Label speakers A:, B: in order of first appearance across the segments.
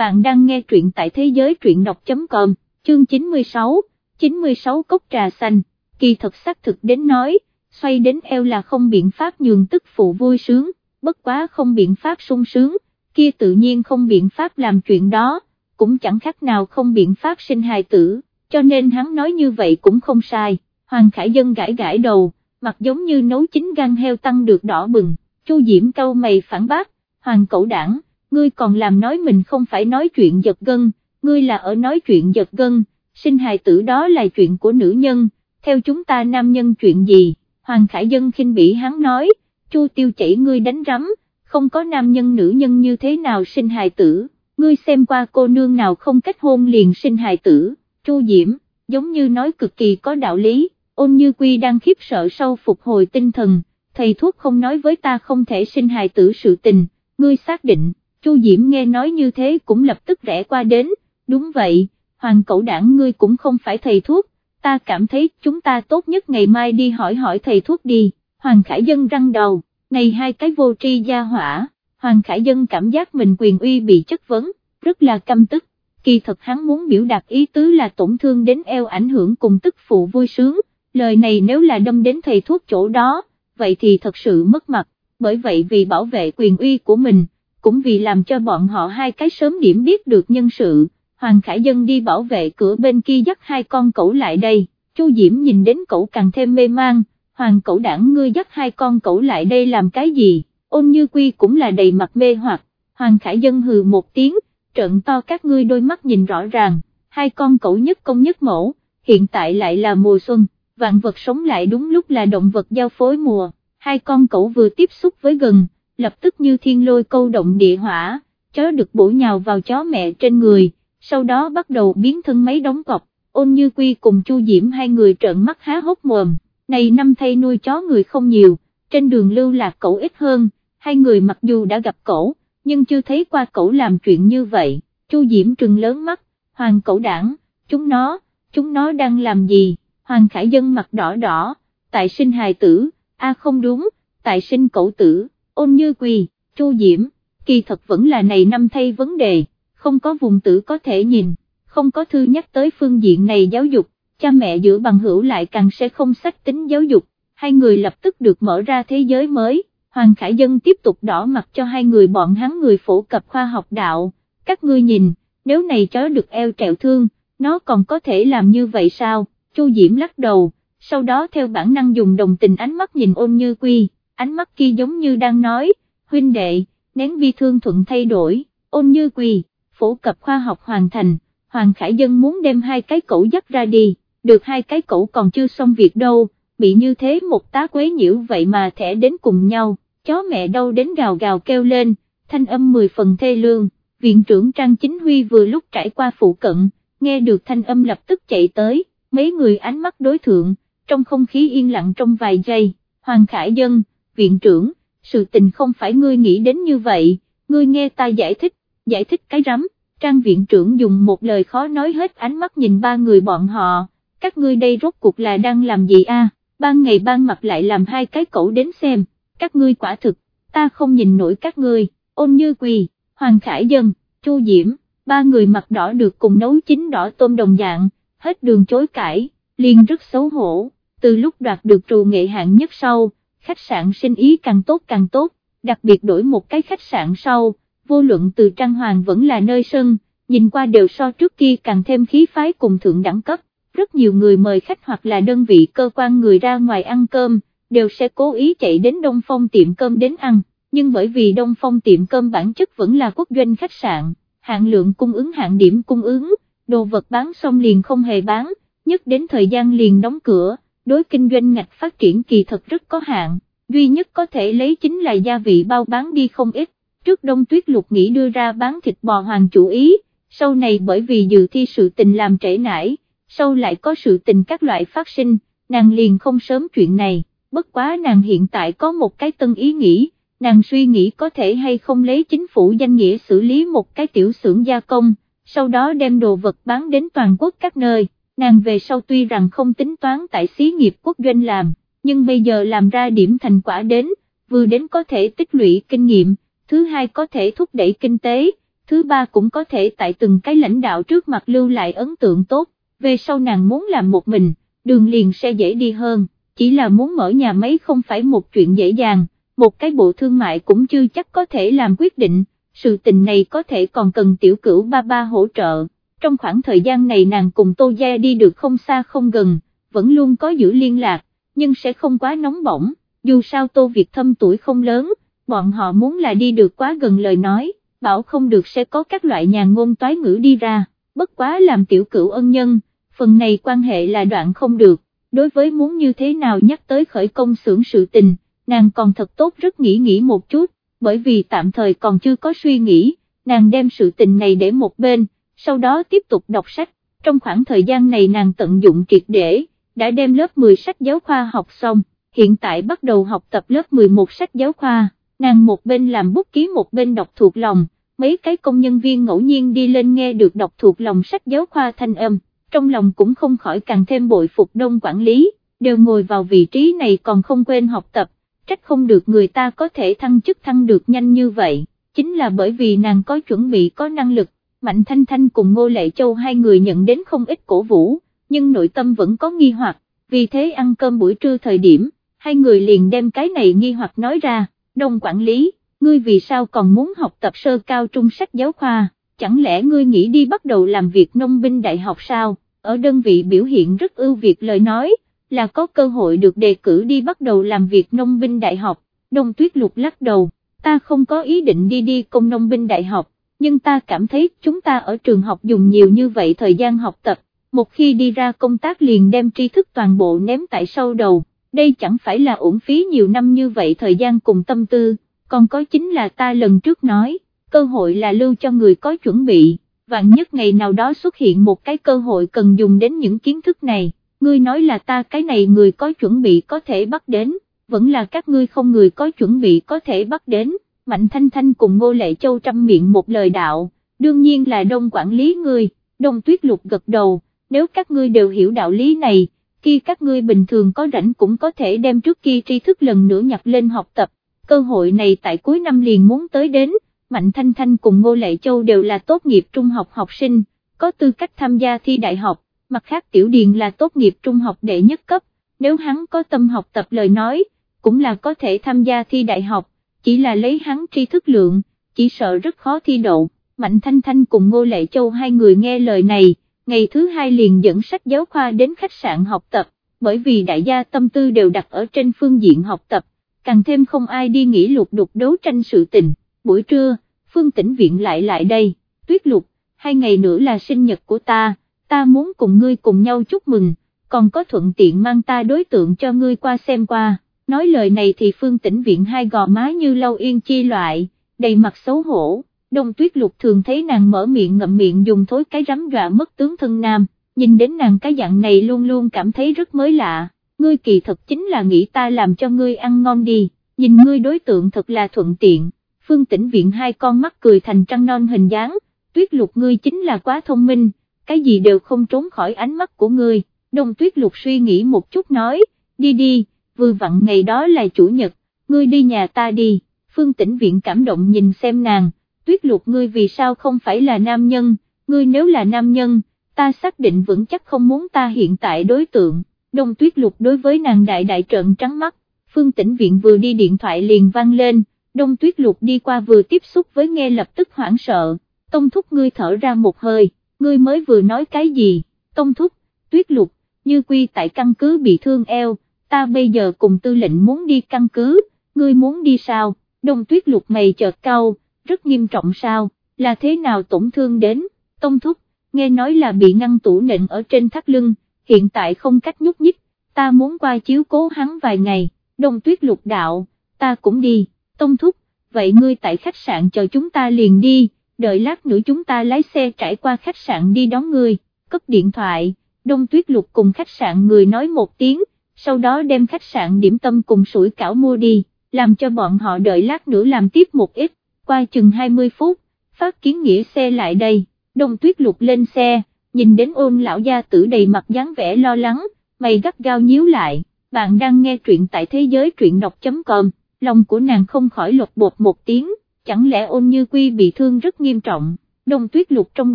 A: bạn đang nghe truyện tại thế giới truyện đọc.com, chương 96, 96 cốc trà xanh, kỳ thật xác thực đến nói, xoay đến eo là không biện pháp nhường tức phụ vui sướng, bất quá không biện pháp sung sướng, kia tự nhiên không biện pháp làm chuyện đó, cũng chẳng khác nào không biện pháp sinh hài tử, cho nên hắn nói như vậy cũng không sai, Hoàng Khải Dân gãi gãi đầu, mặt giống như nấu chín gan heo tăng được đỏ bừng, Chu Diễm câu mày phản bác, Hoàng cẩu đảng, ngươi còn làm nói mình không phải nói chuyện giật gân, ngươi là ở nói chuyện giật gân, sinh hài tử đó là chuyện của nữ nhân, theo chúng ta nam nhân chuyện gì, Hoàng Khải Dân khinh bỉ hắn nói, Chu tiêu chảy ngươi đánh rắm, không có nam nhân nữ nhân như thế nào sinh hài tử, ngươi xem qua cô nương nào không kết hôn liền sinh hài tử, Chu Diễm, giống như nói cực kỳ có đạo lý, ôn như quy đang khiếp sợ sau phục hồi tinh thần, thầy thuốc không nói với ta không thể sinh hài tử sự tình, ngươi xác định, Chu Diễm nghe nói như thế cũng lập tức rẽ qua đến, đúng vậy, hoàng cẩu đảng ngươi cũng không phải thầy thuốc, ta cảm thấy chúng ta tốt nhất ngày mai đi hỏi hỏi thầy thuốc đi, Hoàng Khải Dân răng đầu, này hai cái vô tri gia hỏa, Hoàng Khải Dân cảm giác mình quyền uy bị chất vấn, rất là căm tức, kỳ thật hắn muốn biểu đạt ý tứ là tổn thương đến eo ảnh hưởng cùng tức phụ vui sướng, lời này nếu là đâm đến thầy thuốc chỗ đó, vậy thì thật sự mất mặt, bởi vậy vì bảo vệ quyền uy của mình, cũng vì làm cho bọn họ hai cái sớm điểm biết được nhân sự, Hoàng Khải Dân đi bảo vệ cửa bên kia dắt hai con cẩu lại đây, Chu Diễm nhìn đến cẩu càng thêm mê mang, Hoàng cẩu đảng ngươi dắt hai con cẩu lại đây làm cái gì, ôn như quy cũng là đầy mặt mê hoặc, Hoàng Khải Dân hừ một tiếng, trợn to các ngươi đôi mắt nhìn rõ ràng, hai con cẩu nhất công nhất mẫu, hiện tại lại là mùa xuân, vạn vật sống lại đúng lúc là động vật giao phối mùa, hai con cẩu vừa tiếp xúc với gần, lập tức như thiên lôi câu động địa hỏa, chó được bổ nhào vào chó mẹ trên người, sau đó bắt đầu biến thân mấy đóng cọc, ôn như quy cùng chu diễm hai người trợn mắt há hốc mồm, này năm thay nuôi chó người không nhiều, trên đường lưu lạc cậu ít hơn, hai người mặc dù đã gặp cậu, nhưng chưa thấy qua cậu làm chuyện như vậy, chu diễm trừng lớn mắt, hoàng cậu đảng, chúng nó, chúng nó đang làm gì, hoàng khải dân mặt đỏ đỏ, tại sinh hài tử, a không đúng, tại sinh cậu tử ôn như quỳ, chu diễm, kỳ thật vẫn là này năm thay vấn đề, không có vùng tử có thể nhìn, không có thư nhắc tới phương diện này giáo dục, cha mẹ giữa bằng hữu lại càng sẽ không sách tính giáo dục, hai người lập tức được mở ra thế giới mới, Hoàng Khải Dân tiếp tục đỏ mặt cho hai người bọn hắn người phổ cập khoa học đạo, các ngươi nhìn, nếu này chó được eo trẹo thương, nó còn có thể làm như vậy sao, Chu Diễm lắc đầu, sau đó theo bản năng dùng đồng tình ánh mắt nhìn ôn như quy ánh mắt kia giống như đang nói, huynh đệ, nén bi thương thuận thay đổi, ôn như quỳ, phổ cập khoa học hoàn thành, Hoàng Khải Dân muốn đem hai cái cẩu dắt ra đi, được hai cái cẩu còn chưa xong việc đâu, bị như thế một tá quấy nhiễu vậy mà thẻ đến cùng nhau, chó mẹ đâu đến gào gào kêu lên, thanh âm mười phần thê lương, viện trưởng Trang Chính Huy vừa lúc trải qua phụ cận, nghe được thanh âm lập tức chạy tới, mấy người ánh mắt đối thượng, trong không khí yên lặng trong vài giây, Hoàng Khải Dân, viện trưởng, sự tình không phải ngươi nghĩ đến như vậy, ngươi nghe ta giải thích, giải thích cái rắm, trang viện trưởng dùng một lời khó nói hết ánh mắt nhìn ba người bọn họ, các ngươi đây rốt cuộc là đang làm gì a? ban ngày ban mặt lại làm hai cái cẩu đến xem, các ngươi quả thực, ta không nhìn nổi các ngươi, ôn như quỳ, hoàng khải dân, chu diễm, ba người mặt đỏ được cùng nấu chín đỏ tôm đồng dạng, hết đường chối cãi, liền rất xấu hổ, từ lúc đoạt được trù nghệ hạng nhất sau khách sạn sinh ý càng tốt càng tốt, đặc biệt đổi một cái khách sạn sau, vô luận từ trang hoàng vẫn là nơi sân, nhìn qua đều so trước kia càng thêm khí phái cùng thượng đẳng cấp, rất nhiều người mời khách hoặc là đơn vị cơ quan người ra ngoài ăn cơm, đều sẽ cố ý chạy đến Đông Phong tiệm cơm đến ăn, nhưng bởi vì Đông Phong tiệm cơm bản chất vẫn là quốc doanh khách sạn, hạn lượng cung ứng hạn điểm cung ứng, đồ vật bán xong liền không hề bán, nhất đến thời gian liền đóng cửa đối kinh doanh ngạch phát triển kỳ thật rất có hạn, duy nhất có thể lấy chính là gia vị bao bán đi không ít, trước đông tuyết lục nghĩ đưa ra bán thịt bò hoàng chủ ý, sau này bởi vì dự thi sự tình làm trễ nải, sau lại có sự tình các loại phát sinh, nàng liền không sớm chuyện này, bất quá nàng hiện tại có một cái tân ý nghĩ, nàng suy nghĩ có thể hay không lấy chính phủ danh nghĩa xử lý một cái tiểu xưởng gia công, sau đó đem đồ vật bán đến toàn quốc các nơi nàng về sau tuy rằng không tính toán tại xí nghiệp quốc doanh làm, nhưng bây giờ làm ra điểm thành quả đến, vừa đến có thể tích lũy kinh nghiệm, thứ hai có thể thúc đẩy kinh tế, thứ ba cũng có thể tại từng cái lãnh đạo trước mặt lưu lại ấn tượng tốt, về sau nàng muốn làm một mình, đường liền sẽ dễ đi hơn, chỉ là muốn mở nhà máy không phải một chuyện dễ dàng, một cái bộ thương mại cũng chưa chắc có thể làm quyết định, sự tình này có thể còn cần tiểu cửu ba ba hỗ trợ, trong khoảng thời gian này nàng cùng Tô Gia đi được không xa không gần, vẫn luôn có giữ liên lạc, nhưng sẽ không quá nóng bỏng, dù sao Tô Việt thâm tuổi không lớn, bọn họ muốn là đi được quá gần lời nói, bảo không được sẽ có các loại nhà ngôn toái ngữ đi ra, bất quá làm tiểu cửu ân nhân, phần này quan hệ là đoạn không được, đối với muốn như thế nào nhắc tới khởi công xưởng sự tình, nàng còn thật tốt rất nghĩ nghĩ một chút, bởi vì tạm thời còn chưa có suy nghĩ, nàng đem sự tình này để một bên, sau đó tiếp tục đọc sách, trong khoảng thời gian này nàng tận dụng triệt để, đã đem lớp 10 sách giáo khoa học xong, hiện tại bắt đầu học tập lớp 11 sách giáo khoa, nàng một bên làm bút ký một bên đọc thuộc lòng, mấy cái công nhân viên ngẫu nhiên đi lên nghe được đọc thuộc lòng sách giáo khoa thanh âm, trong lòng cũng không khỏi càng thêm bội phục đông quản lý, đều ngồi vào vị trí này còn không quên học tập, trách không được người ta có thể thăng chức thăng được nhanh như vậy, chính là bởi vì nàng có chuẩn bị có năng lực, Mạnh Thanh Thanh cùng Ngô Lệ Châu hai người nhận đến không ít cổ vũ, nhưng nội tâm vẫn có nghi hoặc, vì thế ăn cơm buổi trưa thời điểm, hai người liền đem cái này nghi hoặc nói ra, Đồng quản lý, ngươi vì sao còn muốn học tập sơ cao trung sách giáo khoa, chẳng lẽ ngươi nghĩ đi bắt đầu làm việc nông binh đại học sao, ở đơn vị biểu hiện rất ưu việt lời nói, là có cơ hội được đề cử đi bắt đầu làm việc nông binh đại học, Đồng tuyết lục lắc đầu, ta không có ý định đi đi công nông binh đại học, nhưng ta cảm thấy chúng ta ở trường học dùng nhiều như vậy thời gian học tập, một khi đi ra công tác liền đem tri thức toàn bộ ném tại sau đầu, đây chẳng phải là uổng phí nhiều năm như vậy thời gian cùng tâm tư, còn có chính là ta lần trước nói, cơ hội là lưu cho người có chuẩn bị, vạn nhất ngày nào đó xuất hiện một cái cơ hội cần dùng đến những kiến thức này, ngươi nói là ta cái này người có chuẩn bị có thể bắt đến, vẫn là các ngươi không người có chuẩn bị có thể bắt đến, Mạnh Thanh Thanh cùng Ngô Lệ Châu trăm miệng một lời đạo, đương nhiên là đông quản lý ngươi, đông tuyết lục gật đầu, nếu các ngươi đều hiểu đạo lý này, khi các ngươi bình thường có rảnh cũng có thể đem trước kia tri thức lần nữa nhặt lên học tập, cơ hội này tại cuối năm liền muốn tới đến, Mạnh Thanh Thanh cùng Ngô Lệ Châu đều là tốt nghiệp trung học học sinh, có tư cách tham gia thi đại học, mặt khác Tiểu Điền là tốt nghiệp trung học đệ nhất cấp, nếu hắn có tâm học tập lời nói, cũng là có thể tham gia thi đại học, chỉ là lấy hắn tri thức lượng, chỉ sợ rất khó thi đậu, Mạnh Thanh Thanh cùng Ngô Lệ Châu hai người nghe lời này, ngày thứ hai liền dẫn sách giáo khoa đến khách sạn học tập, bởi vì đại gia tâm tư đều đặt ở trên phương diện học tập, càng thêm không ai đi nghĩ lục đục đấu tranh sự tình, buổi trưa, phương tĩnh viện lại lại đây, tuyết lục, hai ngày nữa là sinh nhật của ta, ta muốn cùng ngươi cùng nhau chúc mừng, còn có thuận tiện mang ta đối tượng cho ngươi qua xem qua, nói lời này thì phương tĩnh viện hai gò má như lâu yên chi loại, đầy mặt xấu hổ, đông tuyết lục thường thấy nàng mở miệng ngậm miệng dùng thối cái rắm dọa mất tướng thân nam, nhìn đến nàng cái dạng này luôn luôn cảm thấy rất mới lạ, ngươi kỳ thật chính là nghĩ ta làm cho ngươi ăn ngon đi, nhìn ngươi đối tượng thật là thuận tiện, phương tĩnh viện hai con mắt cười thành trăng non hình dáng, tuyết lục ngươi chính là quá thông minh, cái gì đều không trốn khỏi ánh mắt của ngươi, đông tuyết lục suy nghĩ một chút nói, đi đi, vừa vặn ngày đó là chủ nhật, ngươi đi nhà ta đi, phương tĩnh viện cảm động nhìn xem nàng, tuyết lục ngươi vì sao không phải là nam nhân, ngươi nếu là nam nhân, ta xác định vững chắc không muốn ta hiện tại đối tượng, đông tuyết lục đối với nàng đại đại trợn trắng mắt, phương tĩnh viện vừa đi điện thoại liền vang lên, đông tuyết lục đi qua vừa tiếp xúc với nghe lập tức hoảng sợ, tông thúc ngươi thở ra một hơi, ngươi mới vừa nói cái gì, tông thúc, tuyết lục, như quy tại căn cứ bị thương eo, ta bây giờ cùng tư lệnh muốn đi căn cứ, ngươi muốn đi sao, đông tuyết lục mày chợt cau, rất nghiêm trọng sao, là thế nào tổn thương đến, tông thúc, nghe nói là bị ngăn tủ nịnh ở trên thắt lưng, hiện tại không cách nhúc nhích, ta muốn qua chiếu cố hắn vài ngày, đông tuyết lục đạo, ta cũng đi, tông thúc, vậy ngươi tại khách sạn chờ chúng ta liền đi, đợi lát nữa chúng ta lái xe trải qua khách sạn đi đón ngươi, cất điện thoại, đông tuyết lục cùng khách sạn người nói một tiếng, sau đó đem khách sạn điểm tâm cùng sủi cảo mua đi, làm cho bọn họ đợi lát nữa làm tiếp một ít, qua chừng 20 phút, phát kiến nghĩa xe lại đây, đông tuyết lục lên xe, nhìn đến ôn lão gia tử đầy mặt dáng vẻ lo lắng, mày gắt gao nhíu lại, bạn đang nghe truyện tại thế giới truyện đọc.com, lòng của nàng không khỏi lột bột một tiếng, chẳng lẽ ôn như quy bị thương rất nghiêm trọng, đông tuyết lục trong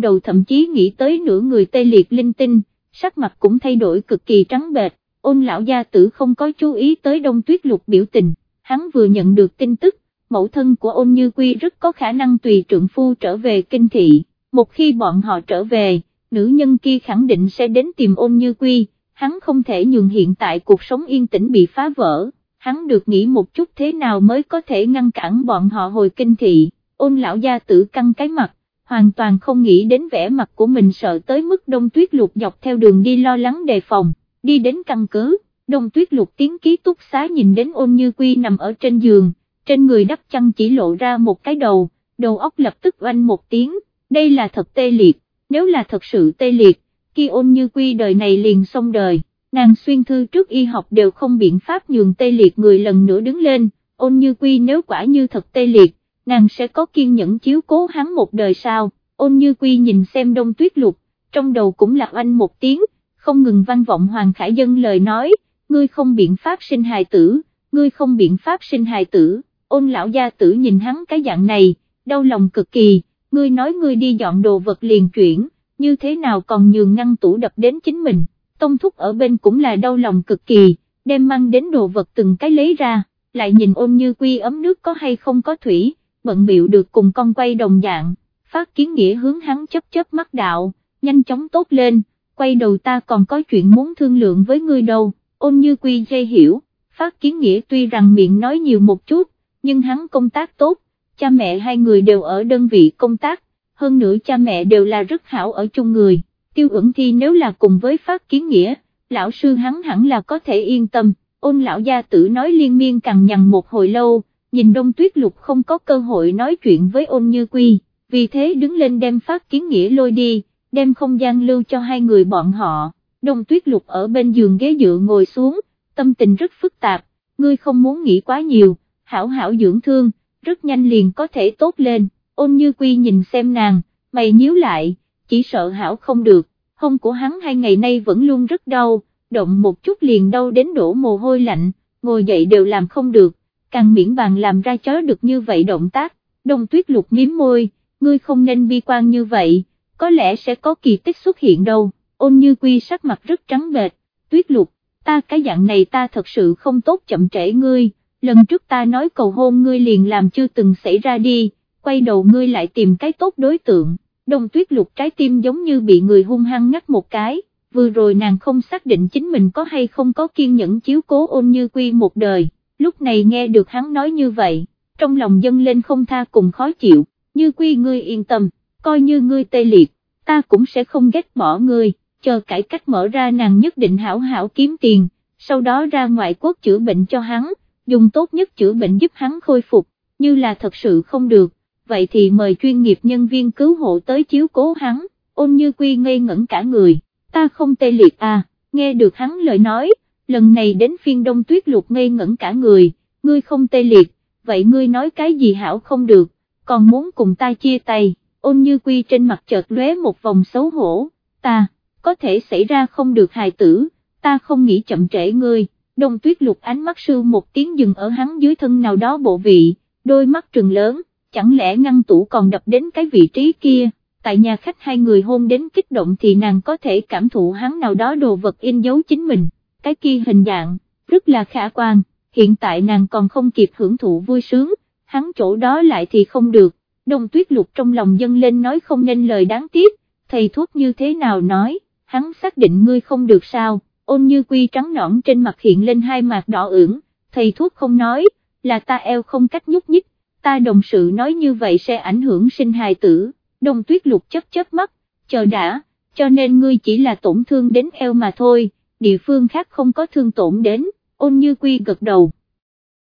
A: đầu thậm chí nghĩ tới nửa người tê liệt linh tinh, sắc mặt cũng thay đổi cực kỳ trắng bệch, ôn lão gia tử không có chú ý tới đông tuyết lục biểu tình, hắn vừa nhận được tin tức, mẫu thân của ôn như quy rất có khả năng tùy trượng phu trở về kinh thị, một khi bọn họ trở về, nữ nhân kia khẳng định sẽ đến tìm ôn như quy, hắn không thể nhường hiện tại cuộc sống yên tĩnh bị phá vỡ, hắn được nghĩ một chút thế nào mới có thể ngăn cản bọn họ hồi kinh thị, ôn lão gia tử căng cái mặt, hoàn toàn không nghĩ đến vẻ mặt của mình sợ tới mức đông tuyết lục dọc theo đường đi lo lắng đề phòng, đi đến căn cứ, đông tuyết lục tiến ký túc xá nhìn đến ôn như quy nằm ở trên giường, trên người đắp chăn chỉ lộ ra một cái đầu, đầu óc lập tức oanh một tiếng, đây là thật tê liệt, nếu là thật sự tê liệt, khi ôn như quy đời này liền xong đời, nàng xuyên thư trước y học đều không biện pháp nhường tê liệt người lần nữa đứng lên, ôn như quy nếu quả như thật tê liệt, nàng sẽ có kiên nhẫn chiếu cố hắn một đời sao, ôn như quy nhìn xem đông tuyết lục, trong đầu cũng là oanh một tiếng, không ngừng văn vọng Hoàng Khải Dân lời nói, ngươi không biện pháp sinh hài tử, ngươi không biện pháp sinh hài tử, ôn lão gia tử nhìn hắn cái dạng này, đau lòng cực kỳ, ngươi nói ngươi đi dọn đồ vật liền chuyển, như thế nào còn nhường ngăn tủ đập đến chính mình, tông thúc ở bên cũng là đau lòng cực kỳ, đem mang đến đồ vật từng cái lấy ra, lại nhìn ôn như quy ấm nước có hay không có thủy, bận biệu được cùng con quay đồng dạng, phát kiến nghĩa hướng hắn chấp chấp mắt đạo, nhanh chóng tốt lên, quay đầu ta còn có chuyện muốn thương lượng với ngươi đâu, ôn như quy dây hiểu, phát kiến nghĩa tuy rằng miệng nói nhiều một chút, nhưng hắn công tác tốt, cha mẹ hai người đều ở đơn vị công tác, hơn nữa cha mẹ đều là rất hảo ở chung người, tiêu ẩn thi nếu là cùng với phát kiến nghĩa, lão sư hắn hẳn là có thể yên tâm, ôn lão gia tử nói liên miên cằn nhằn một hồi lâu, nhìn đông tuyết lục không có cơ hội nói chuyện với ôn như quy, vì thế đứng lên đem phát kiến nghĩa lôi đi, đem không gian lưu cho hai người bọn họ, đông tuyết lục ở bên giường ghế dựa ngồi xuống, tâm tình rất phức tạp, ngươi không muốn nghĩ quá nhiều, hảo hảo dưỡng thương, rất nhanh liền có thể tốt lên, ôn như quy nhìn xem nàng, mày nhíu lại, chỉ sợ hảo không được, hông của hắn hai ngày nay vẫn luôn rất đau, động một chút liền đau đến đổ mồ hôi lạnh, ngồi dậy đều làm không được, càng miễn bàn làm ra chó được như vậy động tác, đông tuyết lục miếm môi, ngươi không nên bi quan như vậy, có lẽ sẽ có kỳ tích xuất hiện đâu, ôn như quy sắc mặt rất trắng bệch, tuyết lục, ta cái dạng này ta thật sự không tốt chậm trễ ngươi, lần trước ta nói cầu hôn ngươi liền làm chưa từng xảy ra đi, quay đầu ngươi lại tìm cái tốt đối tượng, đông tuyết lục trái tim giống như bị người hung hăng ngắt một cái, vừa rồi nàng không xác định chính mình có hay không có kiên nhẫn chiếu cố ôn như quy một đời, lúc này nghe được hắn nói như vậy, trong lòng dâng lên không tha cùng khó chịu, như quy ngươi yên tâm, coi như ngươi tê liệt, ta cũng sẽ không ghét bỏ ngươi, chờ cải cách mở ra nàng nhất định hảo hảo kiếm tiền, sau đó ra ngoại quốc chữa bệnh cho hắn, dùng tốt nhất chữa bệnh giúp hắn khôi phục, như là thật sự không được, vậy thì mời chuyên nghiệp nhân viên cứu hộ tới chiếu cố hắn, ôn như quy ngây ngẩn cả người, ta không tê liệt à, nghe được hắn lời nói, lần này đến phiên đông tuyết lục ngây ngẩn cả người, ngươi không tê liệt, vậy ngươi nói cái gì hảo không được, còn muốn cùng ta chia tay, ôn như quy trên mặt chợt lóe một vòng xấu hổ, ta, có thể xảy ra không được hài tử, ta không nghĩ chậm trễ ngươi, đông tuyết lục ánh mắt sư một tiếng dừng ở hắn dưới thân nào đó bộ vị, đôi mắt trừng lớn, chẳng lẽ ngăn tủ còn đập đến cái vị trí kia, tại nhà khách hai người hôn đến kích động thì nàng có thể cảm thụ hắn nào đó đồ vật in dấu chính mình, cái kia hình dạng, rất là khả quan, hiện tại nàng còn không kịp hưởng thụ vui sướng, hắn chỗ đó lại thì không được, đông tuyết lục trong lòng dâng lên nói không nên lời đáng tiếc, thầy thuốc như thế nào nói, hắn xác định ngươi không được sao, ôn như quy trắng nõn trên mặt hiện lên hai mặt đỏ ửng, thầy thuốc không nói, là ta eo không cách nhúc nhích, ta đồng sự nói như vậy sẽ ảnh hưởng sinh hài tử, đông tuyết lục chấp chấp mắt, chờ đã, cho nên ngươi chỉ là tổn thương đến eo mà thôi, địa phương khác không có thương tổn đến, ôn như quy gật đầu.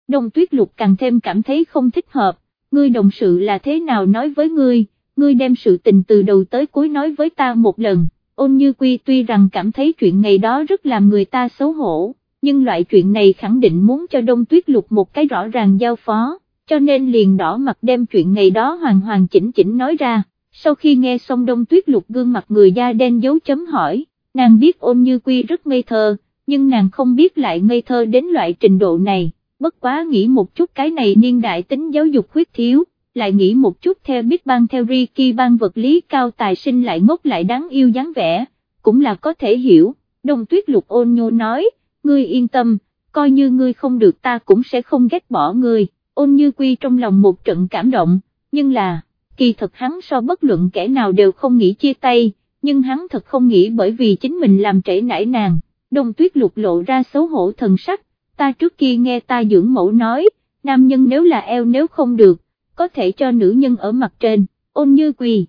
A: Đông tuyết lục càng thêm cảm thấy không thích hợp, ngươi đồng sự là thế nào nói với ngươi, ngươi đem sự tình từ đầu tới cuối nói với ta một lần, ôn như quy tuy rằng cảm thấy chuyện ngày đó rất làm người ta xấu hổ, nhưng loại chuyện này khẳng định muốn cho đông tuyết lục một cái rõ ràng giao phó, cho nên liền đỏ mặt đem chuyện ngày đó hoàn hoàn chỉnh chỉnh nói ra, sau khi nghe xong đông tuyết lục gương mặt người da đen dấu chấm hỏi, nàng biết ôn như quy rất ngây thơ, nhưng nàng không biết lại ngây thơ đến loại trình độ này, bất quá nghĩ một chút cái này niên đại tính giáo dục khuyết thiếu, lại nghĩ một chút theo biết ban theo Ricky ban vật lý cao tài sinh lại ngốc lại đáng yêu dáng vẻ, cũng là có thể hiểu, Đồng tuyết lục ôn nhô nói, ngươi yên tâm, coi như ngươi không được ta cũng sẽ không ghét bỏ ngươi, ôn như quy trong lòng một trận cảm động, nhưng là, kỳ thật hắn so bất luận kẻ nào đều không nghĩ chia tay, nhưng hắn thật không nghĩ bởi vì chính mình làm trễ nải nàng, Đồng tuyết lục lộ ra xấu hổ thần sắc, ta trước kia nghe ta dưỡng mẫu nói, nam nhân nếu là eo nếu không được, có thể cho nữ nhân ở mặt trên, ôn như quỳ,